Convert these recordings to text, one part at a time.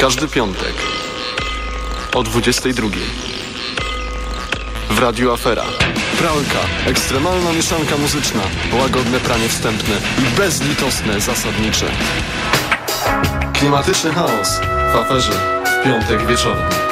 Każdy piątek o 22. W Radiu Afera. Pralka, ekstremalna mieszanka muzyczna, łagodne pranie wstępne i bezlitosne zasadnicze. Klimatyczny chaos w aferze piątek wieczorem.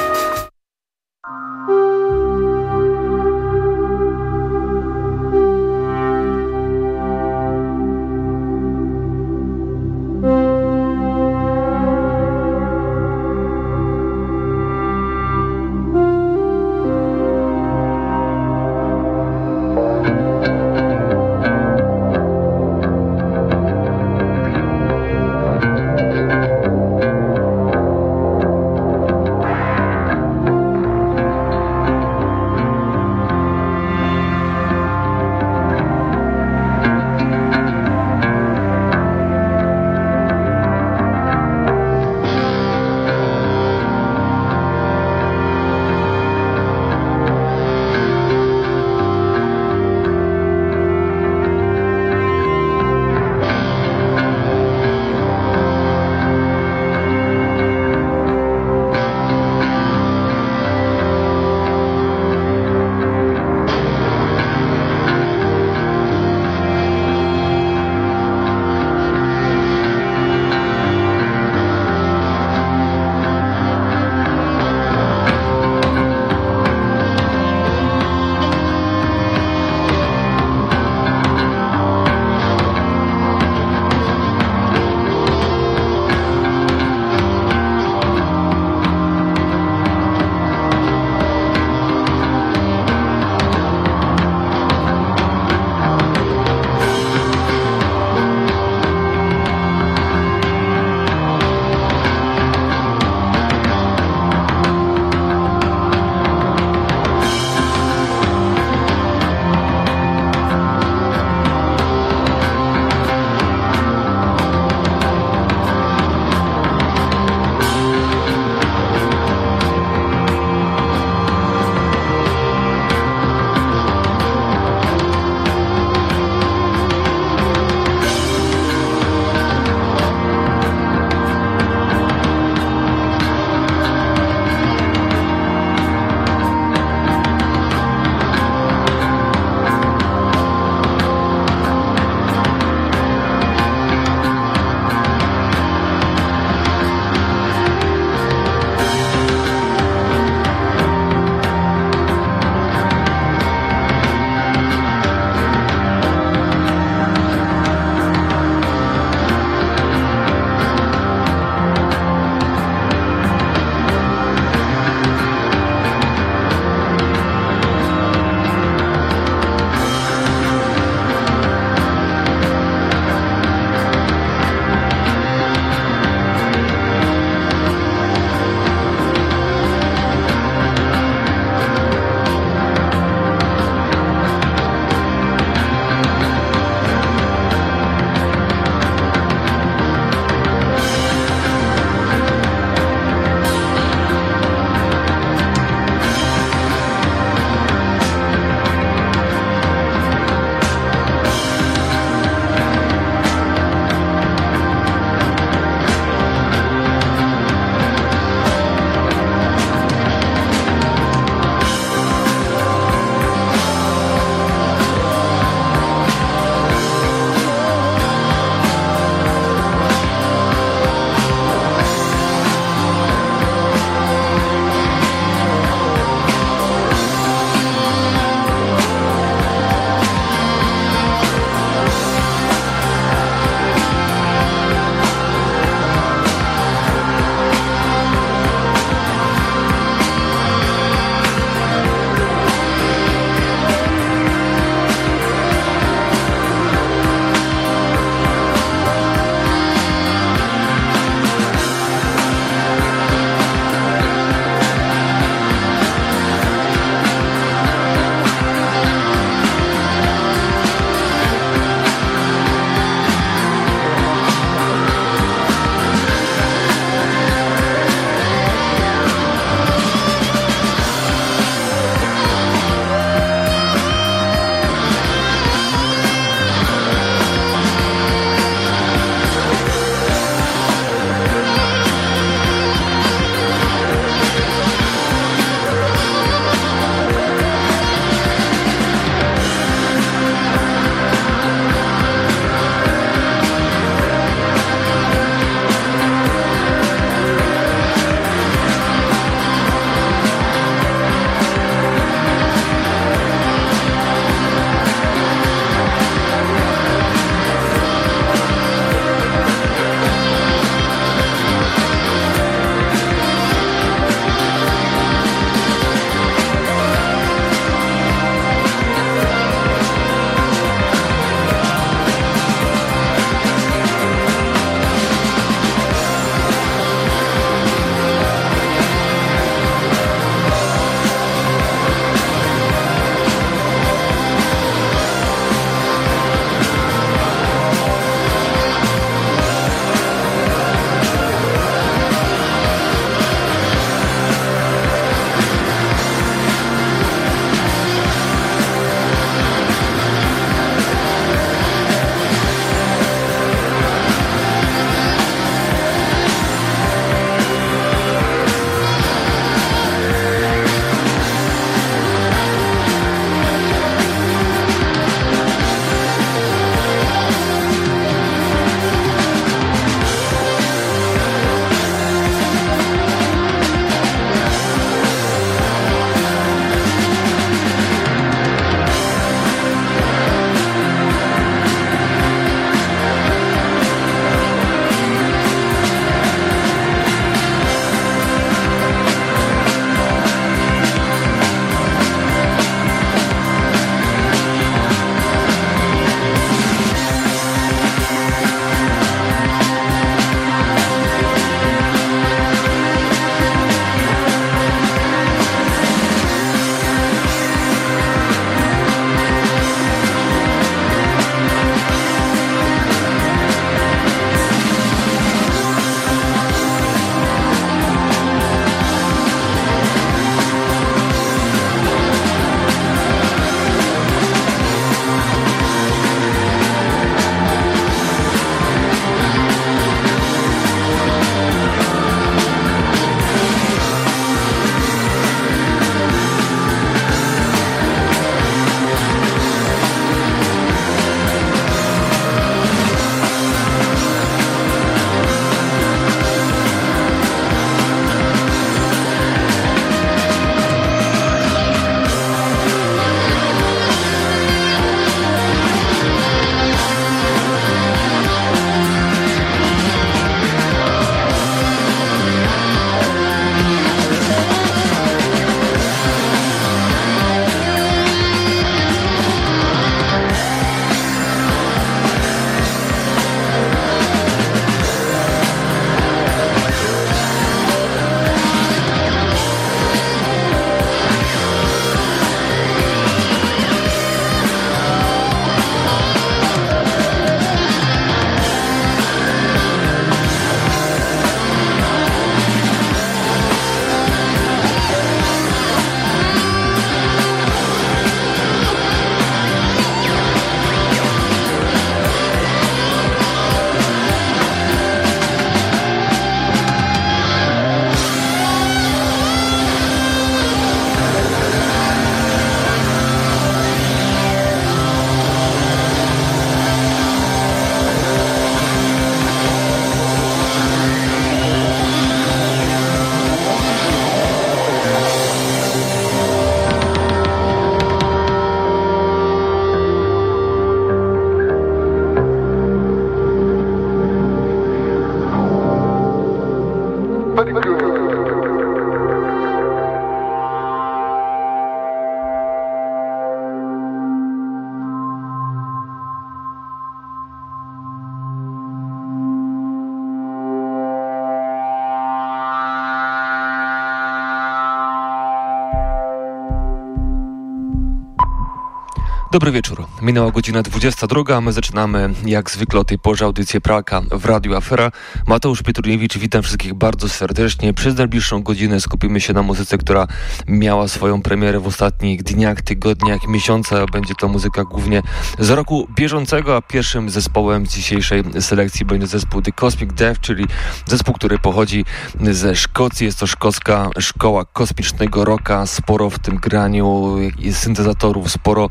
Dobry wieczór. Minęła godzina 22, a my zaczynamy jak zwykle o tej porze audycję Pralka w Radiu Afera. Mateusz Pietruniewicz, witam wszystkich bardzo serdecznie. Przez najbliższą godzinę skupimy się na muzyce, która miała swoją premierę w ostatnich dniach, tygodniach, miesiącach. Będzie to muzyka głównie z roku bieżącego, a pierwszym zespołem z dzisiejszej selekcji będzie zespół The Cosmic Death, czyli zespół, który pochodzi ze Szkocji. Jest to szkocka szkoła kosmicznego rocka. Sporo w tym graniu syntezatorów, sporo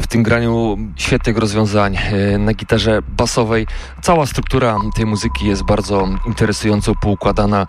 w tym graniu świetnych rozwiązań e, na gitarze basowej. Cała struktura tej muzyki jest bardzo interesująco poukładana.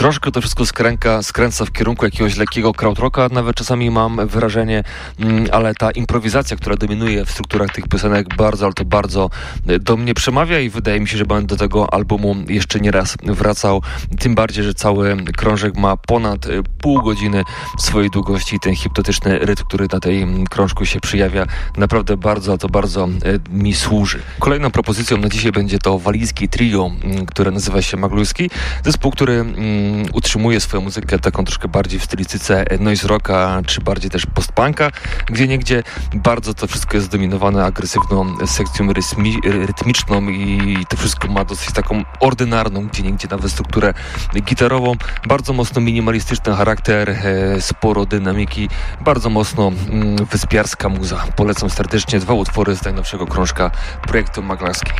Troszkę to wszystko skręka, skręca w kierunku jakiegoś lekkiego krautrocka, nawet czasami mam wrażenie, mm, ale ta improwizacja, która dominuje w strukturach tych piosenek bardzo, ale to bardzo e, do mnie przemawia i wydaje mi się, że będę do tego albumu jeszcze nie raz wracał, tym bardziej, że cały krążek ma ponad e, pół godziny swojej długości i ten hipnotyczny rytm, który na tej mm, krążku się przyjawia, naprawdę bardzo, to bardzo e, mi służy. Kolejną propozycją na dzisiaj będzie to walijski trio, mm, które nazywa się Maglujski, zespół, który utrzymuje swoją muzykę taką troszkę bardziej w stylistyce noise rocka, czy bardziej też postpunka, gdzie niegdzie bardzo to wszystko jest zdominowane agresywną sekcją rytmiczną i to wszystko ma dosyć taką ordynarną, gdzie niegdzie nawet strukturę gitarową, bardzo mocno minimalistyczny charakter, e, sporo dynamiki, bardzo mocno mm, wyspiarska muza. Polecam serdecznie dwa utwory z najnowszego krążka projektu Maglarski.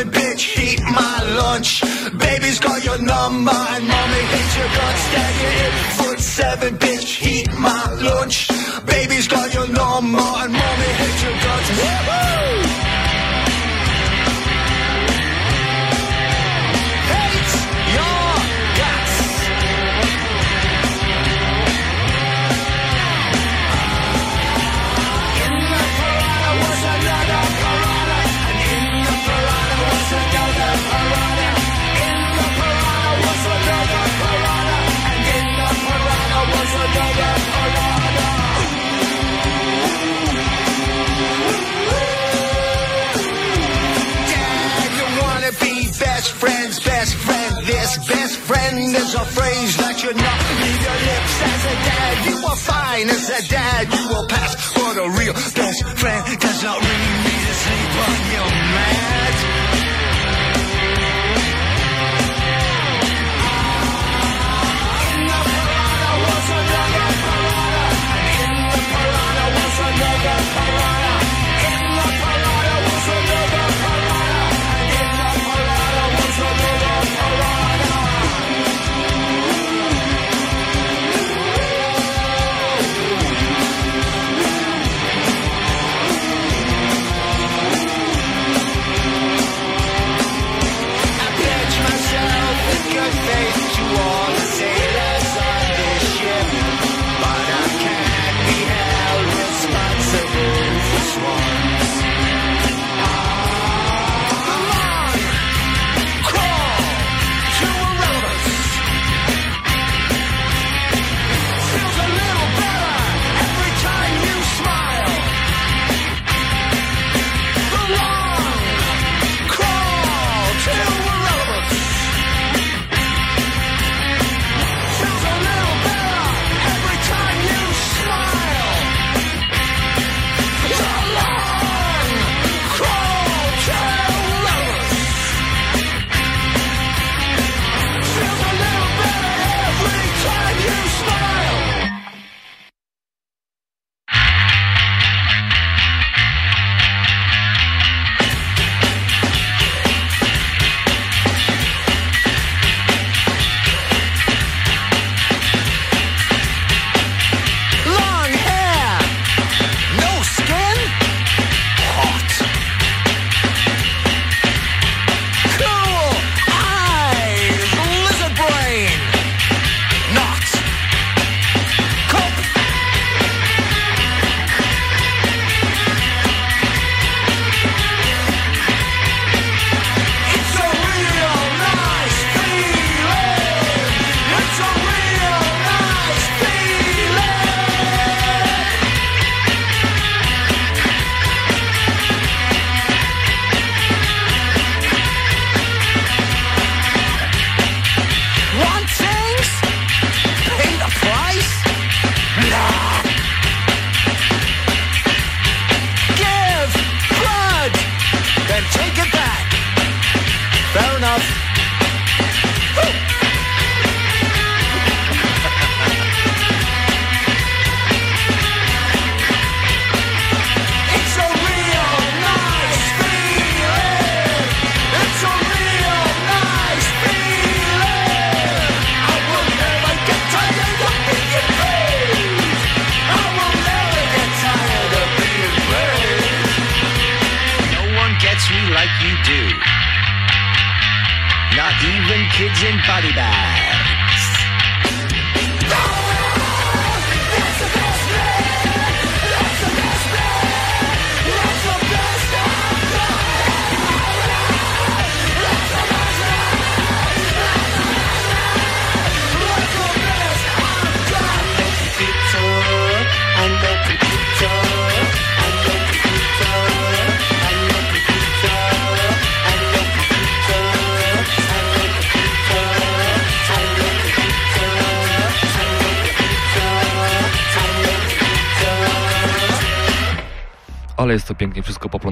Seven, bitch, eat my lunch. Baby's got your number and mommy hates your guts. Dad, you hit foot seven, bitch, eat my lunch. Baby's got your number and mommy hates your guts. Woo-hoo! Friend this best friend is a phrase that should not leave your lips as a dad. You are fine as a dad. You will pass for the real best friend. Does not really need to sleep on your mat. Mega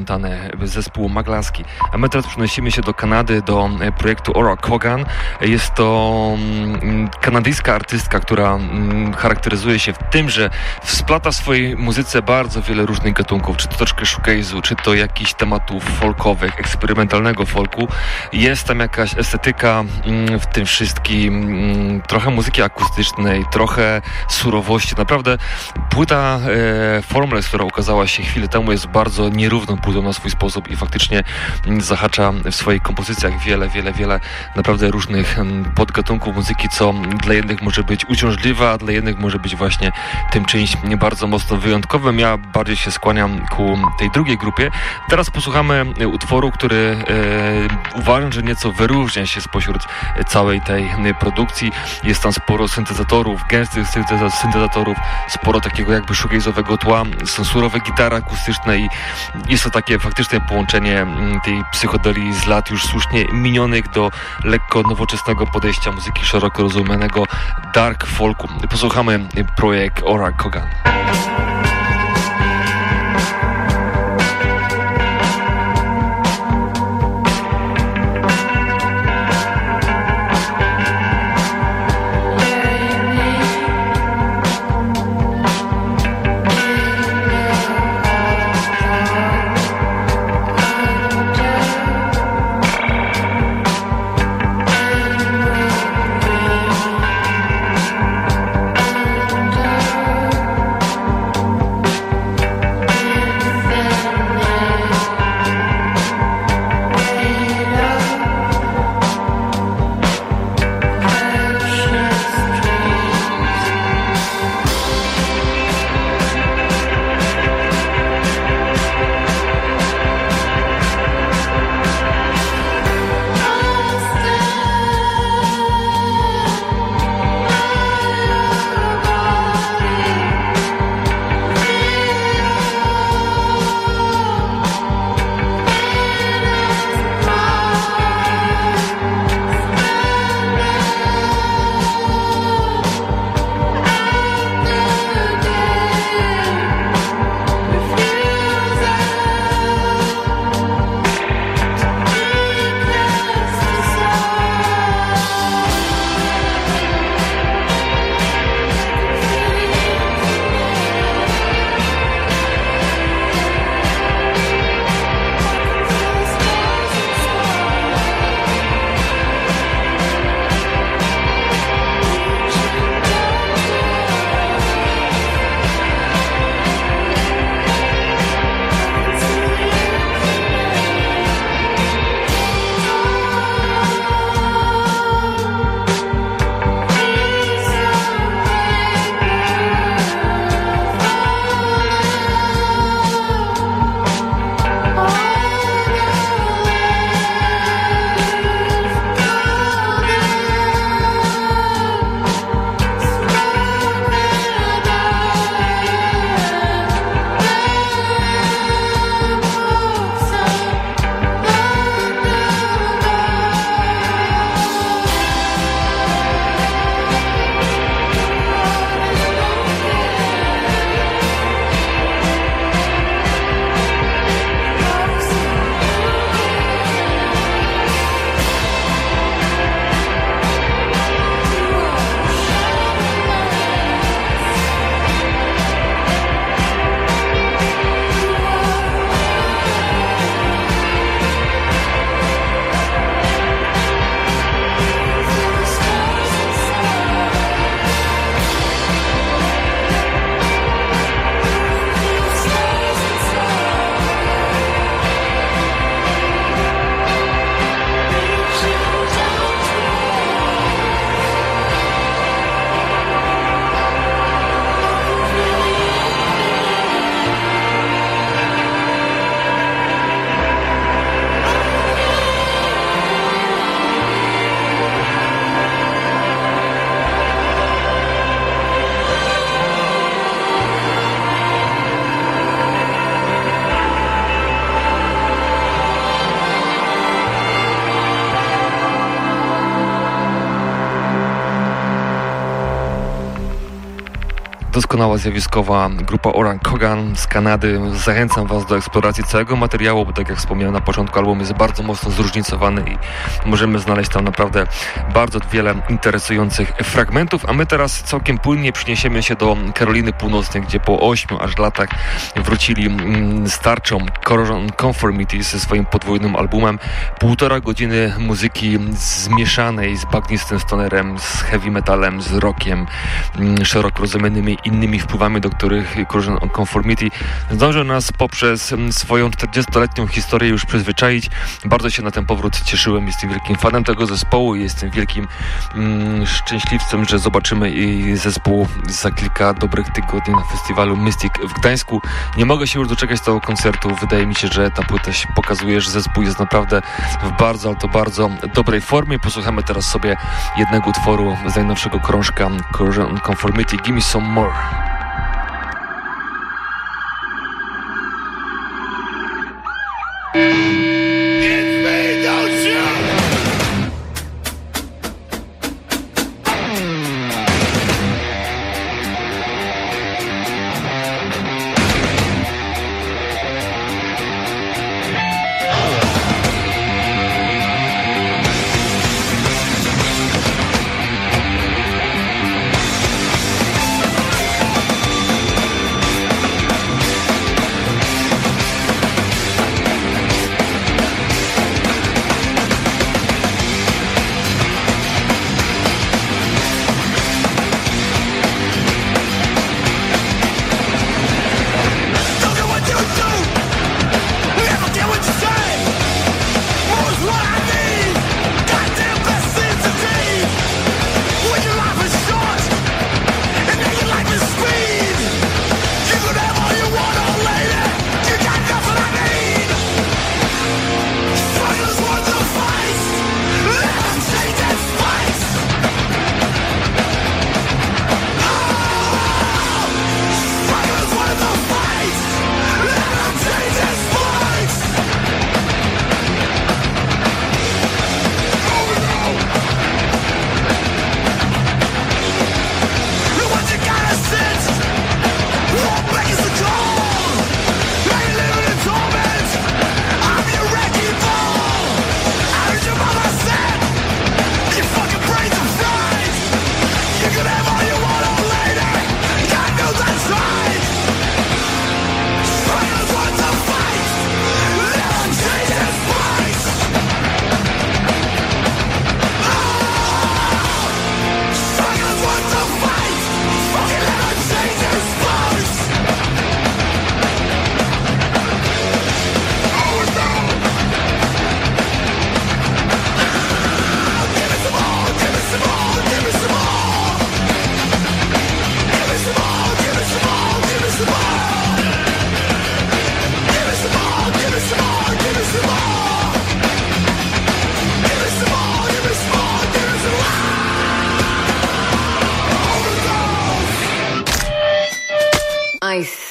poplątane. Zespół Maglaski. A my teraz przenosimy się do Kanady, do e, projektu Ora Kogan. Jest to mm, kanadyjska artystka, która mm, charakteryzuje się w tym, że splata w swojej muzyce bardzo wiele różnych gatunków, czy to troszkę shoegaze'u, czy to jakichś tematów folkowych, eksperymentalnego folku. Jest tam jakaś estetyka mm, w tym wszystkim, trochę muzyki akustycznej, trochę surowości. Naprawdę płyta e, Formless, która ukazała się chwilę temu, jest bardzo nierówną płytą na swój sposób i faktycznie zahacza w swoich kompozycjach wiele, wiele, wiele naprawdę różnych podgatunków muzyki, co dla jednych może być uciążliwe, a dla jednych może być właśnie tym czymś bardzo mocno wyjątkowym. Ja bardziej się skłaniam ku tej drugiej grupie. Teraz posłuchamy utworu, który e, uważam, że nieco wyróżnia się spośród całej tej produkcji. Jest tam sporo syntezatorów, gęstych syntezatorów, sporo takiego jakby shoegaze'owego tła, są surowe gitary akustyczne, i jest to takie faktyczne połączenie mm, tej psychodelii z lat już słusznie minionych do lekko nowoczesnego podejścia muzyki szeroko rozumianego dark folku. Posłuchamy projekt Ora Kogan. Doskonała zjawiskowa grupa Oran Kogan z Kanady. Zachęcam Was do eksploracji całego materiału, bo tak jak wspomniałem na początku, album jest bardzo mocno zróżnicowany i możemy znaleźć tam naprawdę bardzo wiele interesujących fragmentów, a my teraz całkiem płynnie przyniesiemy się do Karoliny Północnej, gdzie po 8 aż latach wrócili mm, starczą Corrosion Conformity ze swoim podwójnym albumem. Półtora godziny muzyki zmieszanej z bagnistym stonerem, z heavy metalem, z rockiem, mm, szeroko rozumianymi innymi wpływami, do których Corrosion Conformity zdążył nas poprzez mm, swoją 40-letnią historię już przyzwyczaić. Bardzo się na ten powrót cieszyłem, jestem wielkim fanem tego zespołu i jestem wielkim mm, szczęśliwcem, że zobaczymy i zespół za kilka dobrych tygodni na festiwalu Mystic w Gdańsku. Nie mogę się już doczekać tego koncertu. Wydaje mi się, że ta płyta pokazuje, że zespół jest naprawdę w bardzo, ale to bardzo dobrej formie. Posłuchamy teraz sobie jednego utworu z najnowszego krążka Conformity Gimme Some More. Bye.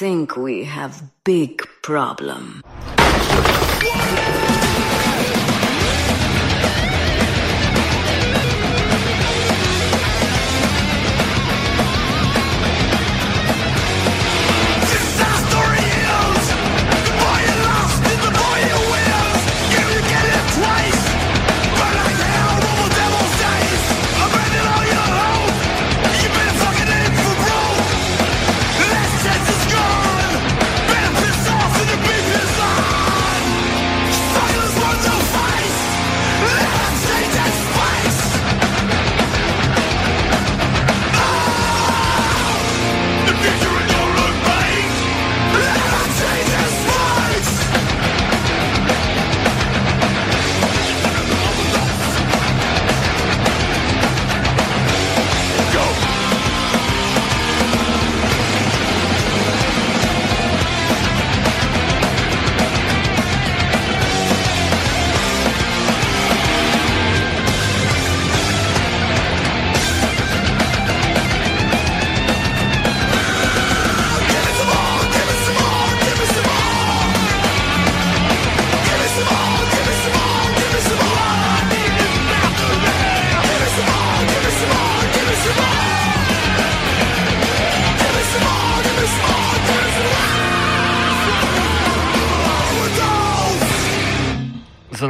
Think we have big problem.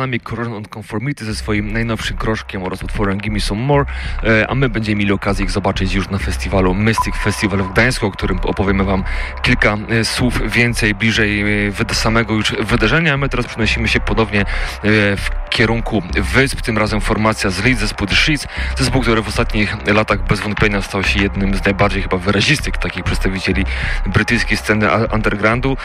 Za nami Corrosion on Conformity ze swoim najnowszym krożkiem oraz utworem Gimme Some More, e, a my będziemy mieli okazję ich zobaczyć już na festiwalu Mystic Festival w Gdańsku, o którym opowiemy wam kilka e, słów więcej bliżej e, samego już wydarzenia, a my teraz przenosimy się ponownie w kierunku wysp, tym razem formacja z Leeds, zespół The Sheets, zespół, który w ostatnich latach bez wątpienia stał się jednym z najbardziej chyba wyrazistych takich przedstawicieli brytyjskiej sceny undergroundu.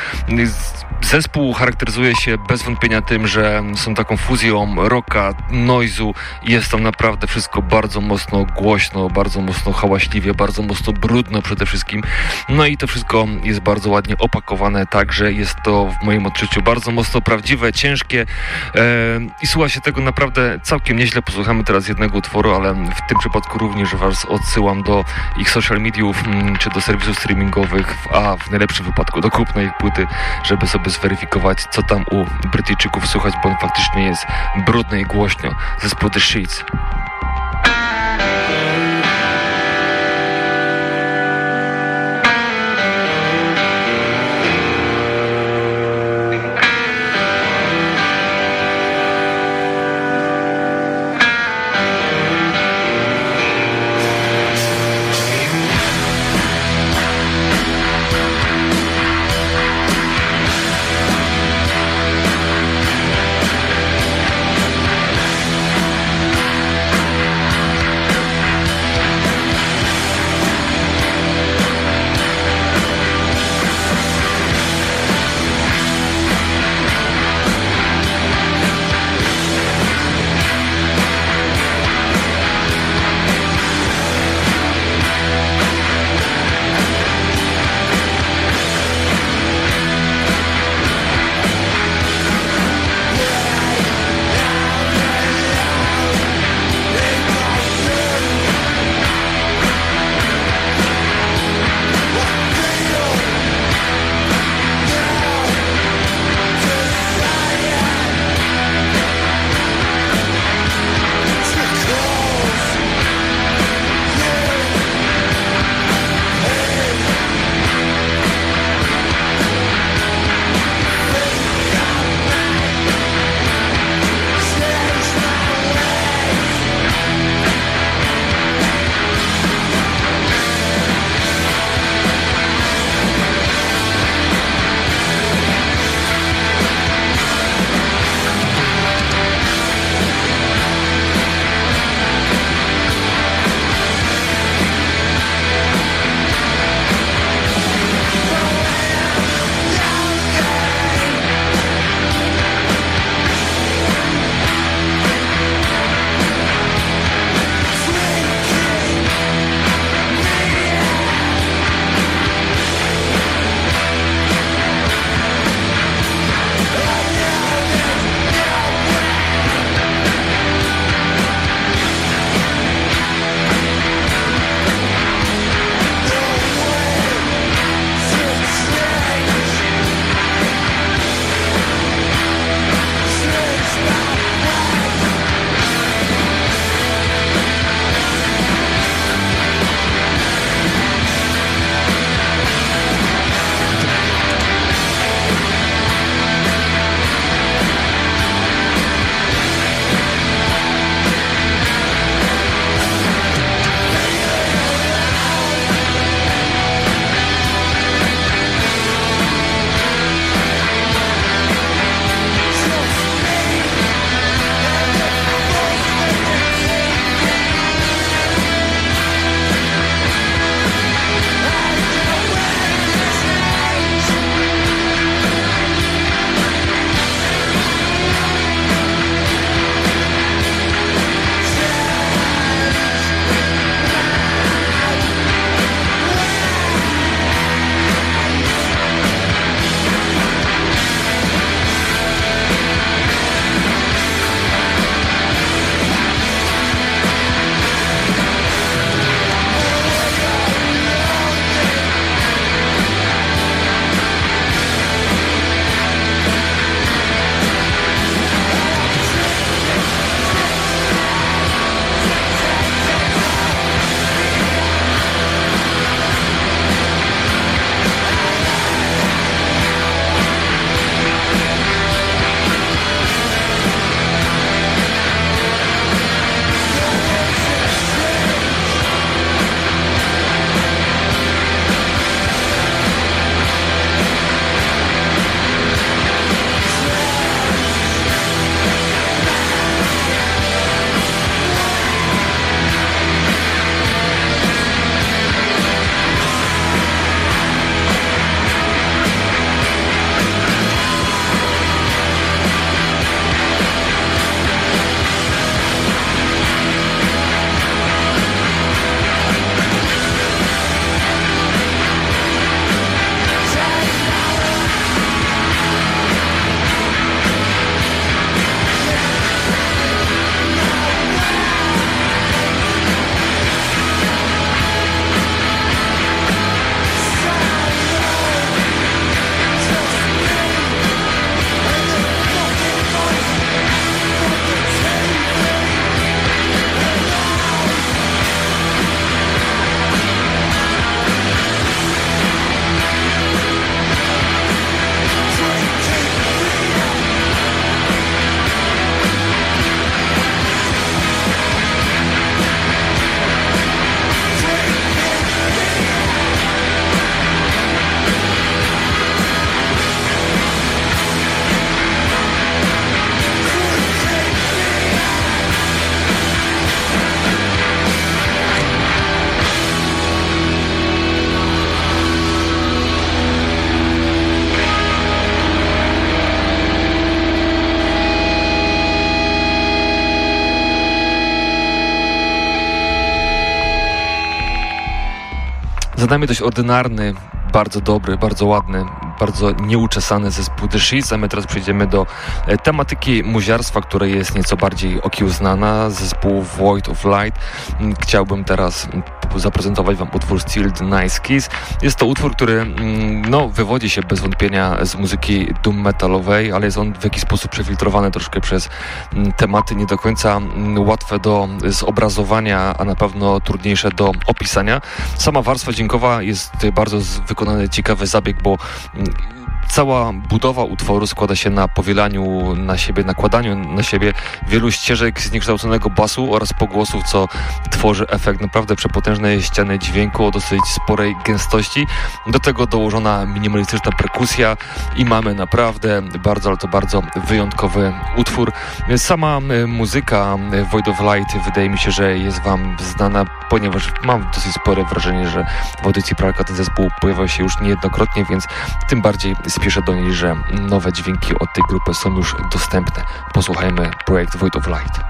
Zespół charakteryzuje się bez wątpienia tym, że są taką fuzją rocka, noizu jest tam naprawdę wszystko bardzo mocno głośno, bardzo mocno hałaśliwie, bardzo mocno brudno przede wszystkim. No i to wszystko jest bardzo ładnie opakowane, także jest to w moim odczuciu bardzo mocno prawdziwe, ciężkie e, i słucha się tego naprawdę całkiem nieźle. Posłuchamy teraz jednego utworu, ale w tym przypadku również Was odsyłam do ich social mediów mm, czy do serwisów streamingowych, a w najlepszym wypadku do kupna ich płyty, żeby sobie zweryfikować, co tam u Brytyjczyków słychać, bo on faktycznie jest brudny i głośno. Zespół The Sheets. Za nami dość ordynarny, bardzo dobry, bardzo ładny, bardzo nieuczesany zespół The Sheets, a my teraz przejdziemy do e, tematyki muziarstwa, które jest nieco bardziej okiełznana, zespół Void of Light. Mm, chciałbym teraz mm, zaprezentować Wam utwór Still Nice Kiss. Jest to utwór, który mm, no, wywodzi się bez wątpienia z muzyki doom metalowej, ale jest on w jakiś sposób przefiltrowany troszkę przez tematy nie do końca łatwe do zobrazowania, a na pewno trudniejsze do opisania. Sama warstwa dźwiękowa jest bardzo wykonany ciekawy zabieg, bo Cała budowa utworu składa się na powielaniu na siebie, nakładaniu na siebie wielu ścieżek zniekształconego basu oraz pogłosów, co tworzy efekt naprawdę przepotężnej ściany dźwięku o dosyć sporej gęstości. Do tego dołożona minimalistyczna perkusja i mamy naprawdę bardzo, ale to bardzo wyjątkowy utwór. Sama e, muzyka e, Void of Light wydaje mi się, że jest Wam znana, ponieważ mam dosyć spore wrażenie, że w audycji Pralka ten zespół pojawiał się już niejednokrotnie, więc tym bardziej spieszę do niej, że nowe dźwięki od tej grupy są już dostępne. Posłuchajmy projekt Void of Light.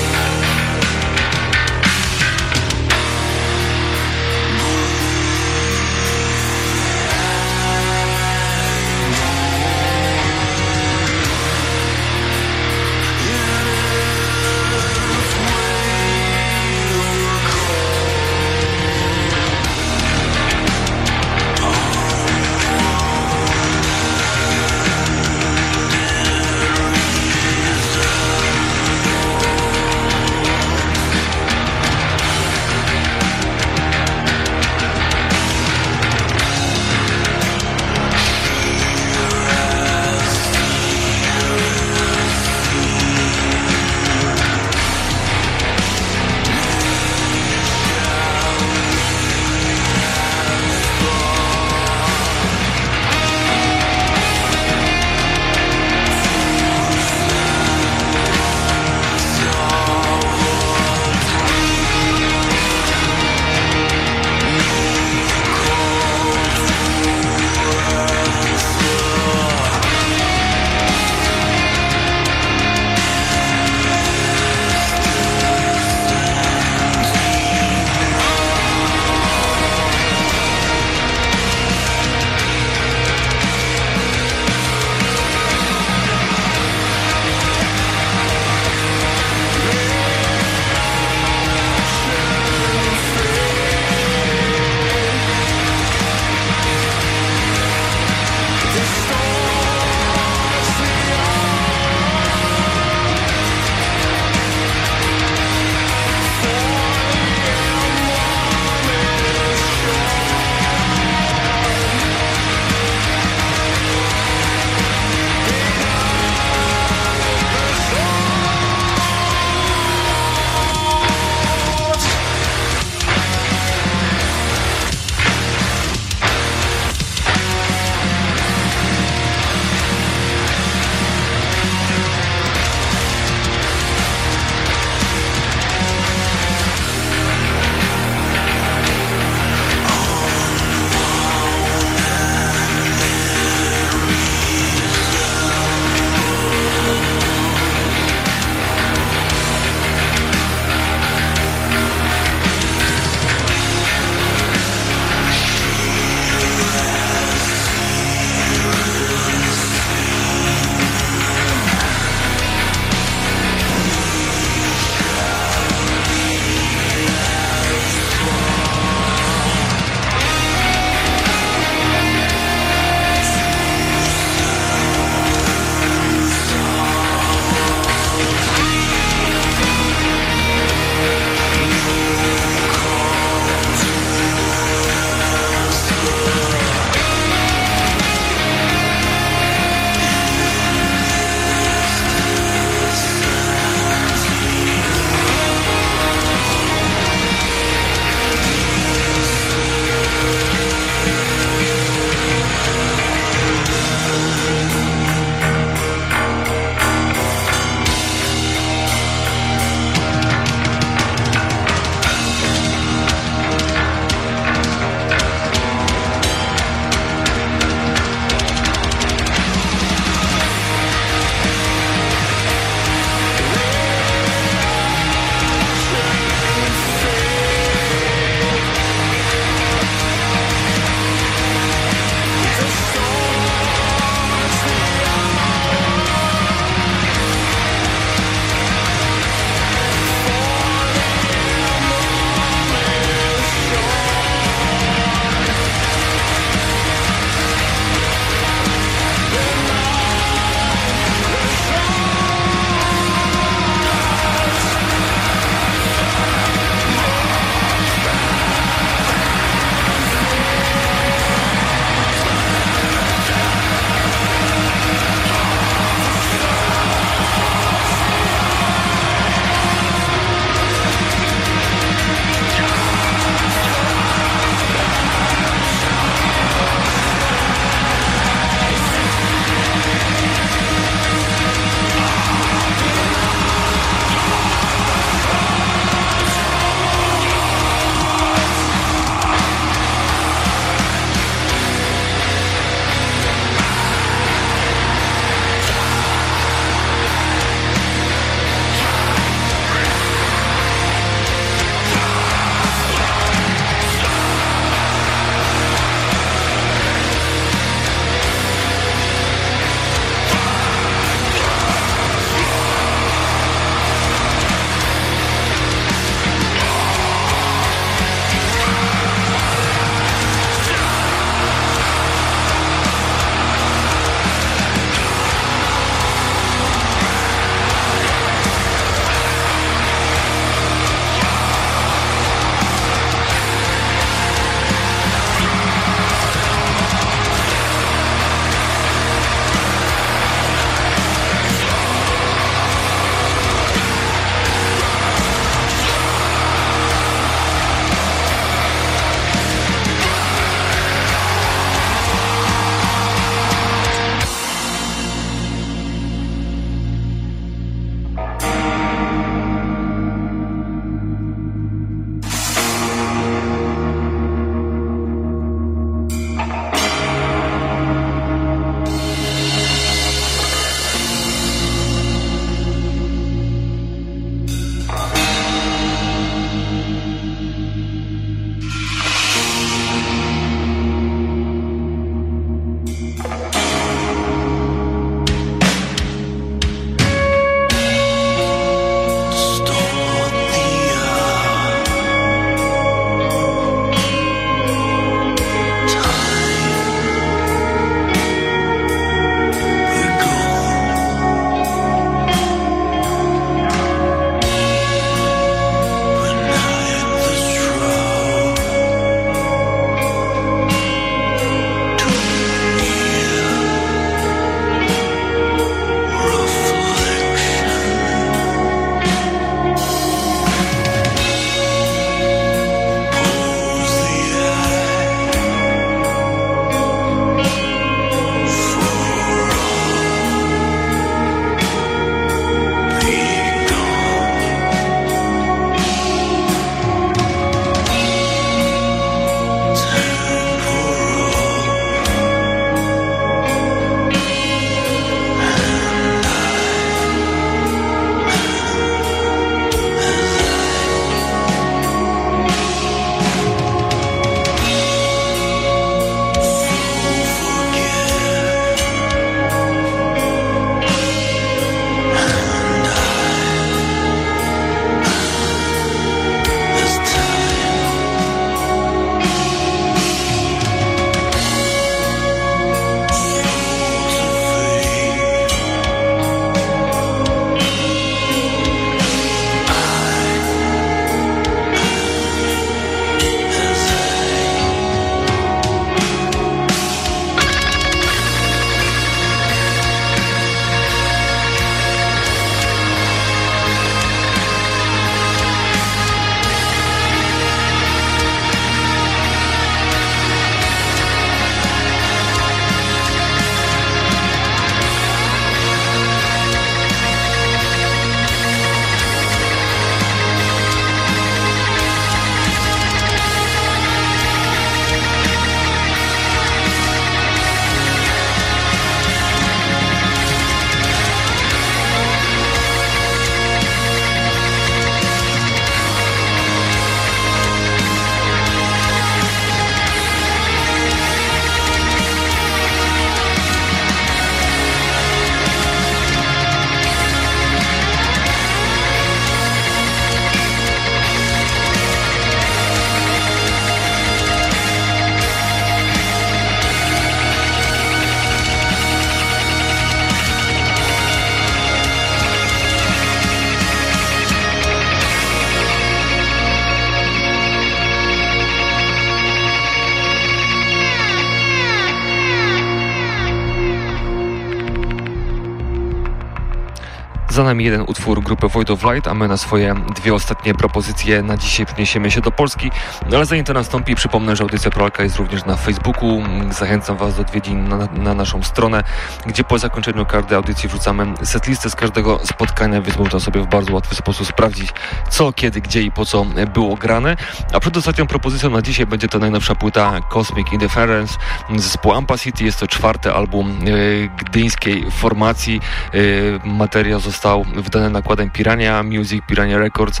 Nami jeden utwór grupy Void of Light, a my na swoje dwie ostatnie propozycje na dzisiaj przeniesiemy się do Polski. No ale zanim to nastąpi, przypomnę, że audycja Prolka jest również na Facebooku. Zachęcam Was do odwiedzin na, na naszą stronę, gdzie po zakończeniu każdej audycji wrzucamy setlistę z każdego spotkania, więc można sobie w bardzo łatwy sposób sprawdzić, co, kiedy, gdzie i po co było grane. A przed ostatnią propozycją na dzisiaj będzie to najnowsza płyta Cosmic Indifference zespołu Ampa City. Jest to czwarty album e, gdyńskiej formacji. E, materiał został wydany nakładem Pirania Music, Pirania Records.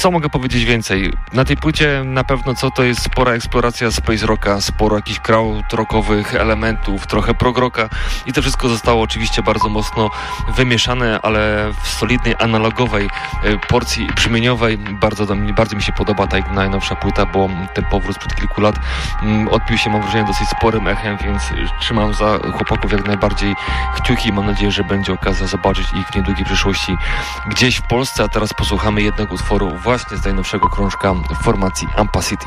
Co mogę powiedzieć więcej? Na tej płycie na pewno co to jest spora eksploracja space rocka, sporo jakichś crowd rockowych elementów, trochę prog rocka i to wszystko zostało oczywiście bardzo mocno wymieszane, ale w solidnej, analogowej e, porcji brzmieniowej. Bardzo, do bardzo mi się podoba ta najnowsza płyta, bo ten powrót sprzed kilku lat mm, odbił się, mam wrażenie, dosyć sporym echem, więc trzymam za chłopaków jak najbardziej kciuki mam nadzieję, że będzie okazja zobaczyć ich w niedługiej przyszłości gdzieś w Polsce, a teraz posłuchamy jednego utworu właśnie z najnowszego krążka formacji Ampa City.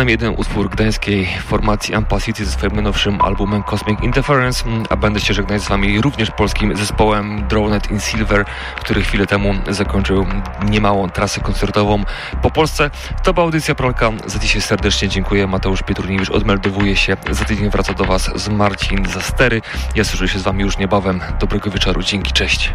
Za nami jeden utwór gdańskiej formacji Ampacity ze swoim najnowszym albumem Cosmic Interference, a będę się żegnać z Wami również polskim zespołem Dronet in Silver, który chwilę temu zakończył niemałą trasę koncertową po Polsce. To była audycja Prolka. Za dzisiaj serdecznie dziękuję. Mateusz Pietruniewicz odmeldowuje się. Za tydzień wraca do Was z Marcin Zastery. Ja słyszę się z Wami już niebawem. Dobrego wieczoru. Dzięki. Cześć.